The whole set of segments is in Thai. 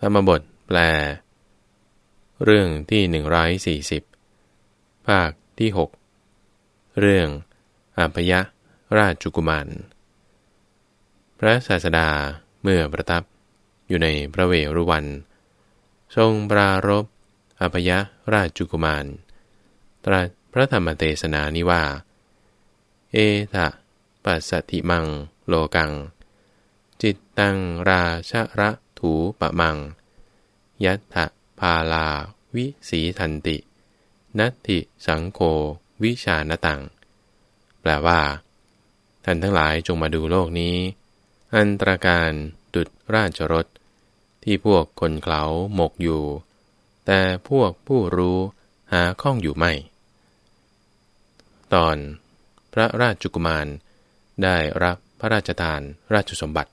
ธรรมบทแปล เรื่องที่หนึ่งร้อยสี่สิบภาคที่หกเรื่องอัพยะราชกุมาร พระศาสดาเมื่อประทับอยู่ในพระเวรุวัน ทรงปรารบอัพยะราชกุมาร ตรัสพระธรรมเทศนานิว่า เอทะปัสสติมังโลกัง จิตตังราชระ ถูปะมัง ยัตถะพาลา วิสีทันติ นัตติสังโควิชานตัง แปลว่า ท่านทั้งหลายจงมาดูโลกนี้ อันตรการดุดราชรถ ที่พวกคนเขาหมกอยู่ แต่พวกผู้รู้หาข้องอยู่ไม่ ตอน พระราชกุมารได้รับพระราชทานราชสมบัติ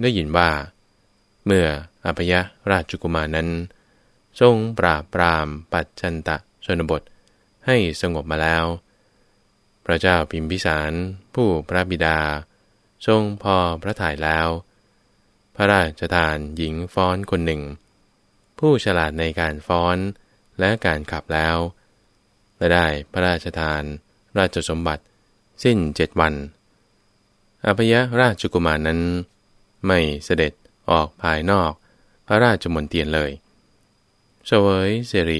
ได้ยินว่า เมื่ออภยราชกุมารนั้น ทรงปราบปรามปัจจันตะชนบทให้สงบมาแล้ว พระเจ้าพิมพิสารผู้พระบิดา ทรงพอพระทัยแล้ว พระราชทานหญิงฟ้อนคนหนึ่ง ผู้ฉลาดในการฟ้อนและการขับแล้ว และได้พระราชทานราชสมบัติสิ้นเจ็ดวันอภยราชกุมารนั้น ไม่เสด็จ ออกภายนอก พระราชมนเทียนเลยเสวยเสริ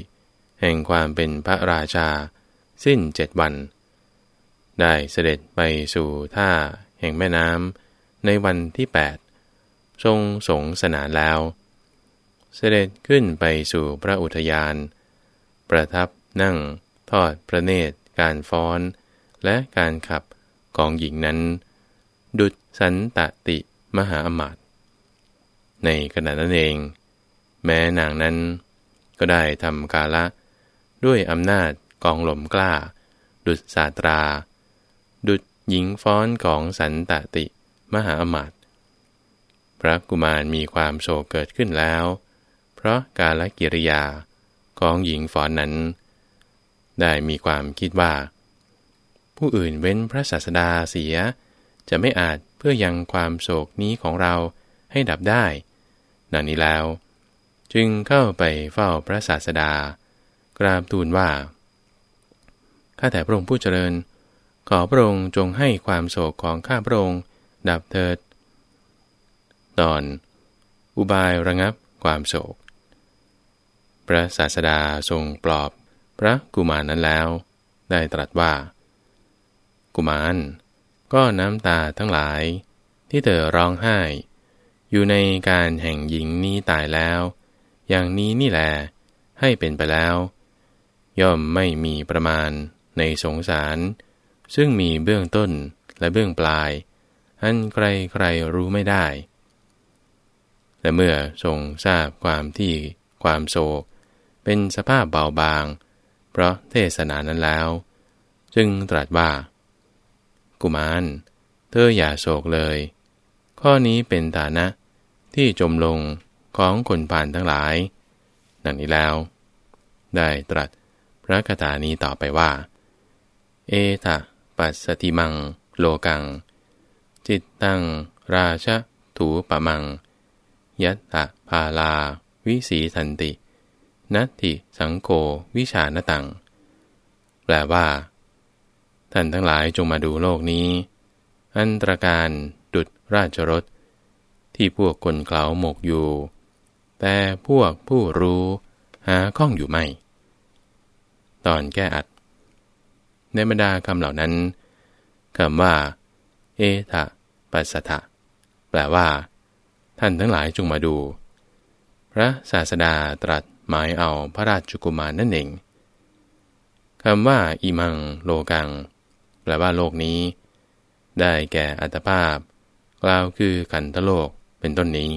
แห่งความเป็นพระราชา สิ้นเจ็ดวัน ได้เสด็จไปสู่ท่าแห่งแม่น้ำในวันที่แปดทรงสงสนานแล้ว เสด็จขึ้นไปสู่พระอุทยาน ประทับนั่งทอดพระเนตร การฟ้อน และการขับกองหญิงนั้น ดุจสันตติมหาอมาตย์ ในขณะนั้นเอง แม้นางนั้นก็ได้ทำกาละ ด้วยอำนาจกองหลมกล้า ดุจสาตรา ดุจหญิงฟ้อนของสันตติ มหาอมาตยพระกุมารมีความโศกเกิดขึ้นแล้ว เพราะกาลกิริยาของหญิงฟ้อนนั้น ได้มีความคิดว่า ผู้อื่นเว้นพระศาสดาเสีย จะไม่อาจเพื่อยังความโศกนี้ของเราให้ดับได้ ดังนี้แล้ว จึงเข้าไปเฝ้าพระศาสดา กราบทูลว่า ข้าแต่พระองค์ผู้เจริญ ขอพระองค์จงให้ความโศกของข้าพระองค์ดับเถิด ตอน อุบายระงับความโศก พระศาสดาทรงปลอบพระกุมารนั้นแล้ว ได้ตรัสว่า กุมาร ก็น้ำตาทั้งหลายที่เธอร้องไห้ อยู่ในการแห่งหญิงนี้ตายแล้ว อย่างนี้นี่แหละให้เป็นไปแล้ว ย่อมไม่มีประมาณในสงสาร ซึ่งมีเบื้องต้นและเบื้องปลาย อันใครใครรู้ไม่ได้ และเมื่อทรงทราบความที่ความโศก เป็นสภาพเบาบาง เพราะเทศนานั้นแล้ว จึงตรัสว่า กุมาร เธออย่าโศกเลย ข้อนี้เป็นฐานะ ที่จมลงของคนผ่านทั้งหลาย ดังนี้แล้ว ได้ตรัสพระคาถานี้ต่อไปว่า เอทะปัสสติมัง โลกัง จิตตัง ราชถูปะมัง ยัตถะพาลา วิสีทันติ นัตติสังโฆวิชานตัง แปลว่า ท่านทั้งหลายจงมาดูโลกนี้ อันตรการดุดราชรถ ที่พวกคนเขาหมกอยู่ แต่พวกผู้รู้หาข้องอยู่ไม่ ตอนแก้อัด ในบรรดาคำเหล่านั้นคำว่า เอทะปัสสะแปลว่า ท่านทั้งหลายจงมาดู พระศาสดาตรัสหมายเอาพระราชกุมารนั่นเองคำว่าอิมังโลกัง แปลว่าโลกนี้ ได้แก่อัตภาพ กล่าวคือขันธโลก เป็นต้นนี้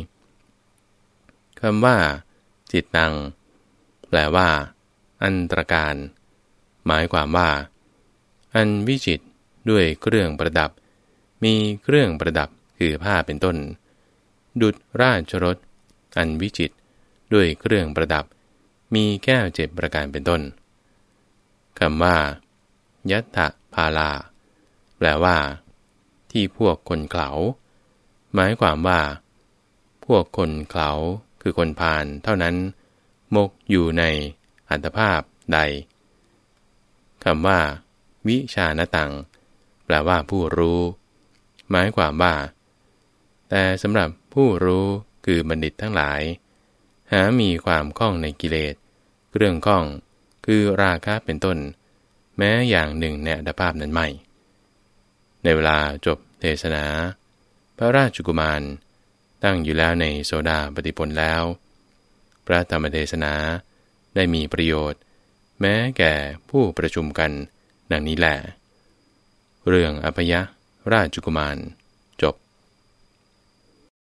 คำว่า จิตตัง แปลว่า อันตรการ หมายความว่า อันวิจิตด้วยเครื่องประดับ มีเครื่องประดับคือผ้าเป็นต้น ดุดราชรถอันวิจิตด้วยเครื่องประดับ มีแก้วเจ็บประการเป็นต้นคำว่า ยัตถะพาลา แปลว่า ที่พวกคนเขาหมายความว่า วกคนเขาคือคนพาลเท่านั้น มกอยู่ในอัตภาพใดคำว่า วิชานตัง แปลว่าผู้รู้ หมายความว่า แต่สำหรับผู้รู้คือบัณฑิตทั้งหลาย หามีความคล่องในกิเลสเรื่องคล่องคือราคะเป็นต้น แม้อย่างหนึ่งในอัตภาพนั้นไม่ ในเวลาจบเทศนา พระราชกุมาร ตั้งอยู่แล้วในโซดาปฏิพลแล้ว พระธรรมเทศนาได้มีประโยชน์ แม้แก่ผู้ประชุมกันดังนี้แหละเรื่องอภยะราชกุมาร